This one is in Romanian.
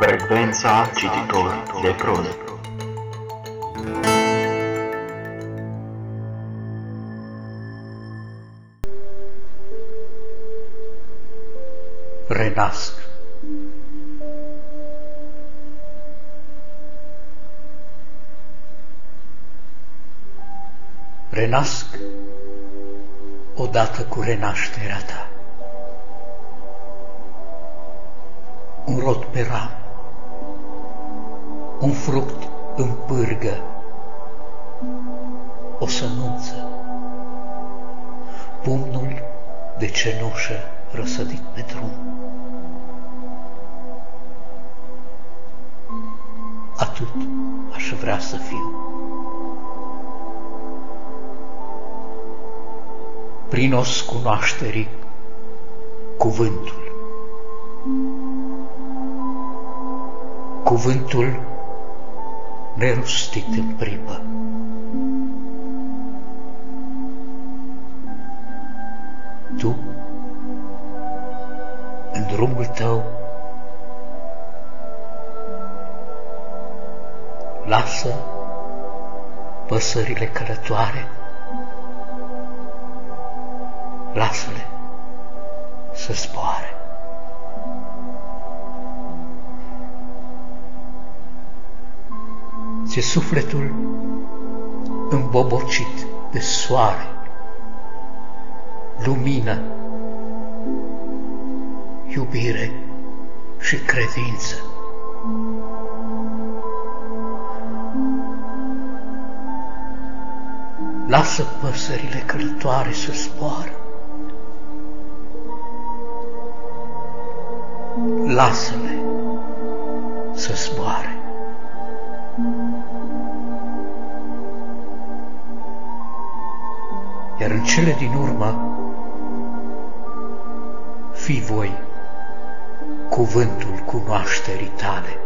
Frecvența cititor de proză. Renasc Renasc odată cu renașterea ta. Un rod pe ram, un fruct în pârgă, o sănunță, pumnul de cenușă răsădit pe drum. Atât aș vrea să fiu. Prin os cunoașterii cuvântul. Cuvântul nerostit în pripă. Tu, în drumul tău, lasă păsările călătoare, lasă-le să zboare. Ți sufletul îmbobocit de soare, lumină, iubire și credință. Lasă păsările călătoare să zboară. Lasă-le să zboare. Iar în cele din urmă, fi voi cuvântul cunoașterii tale.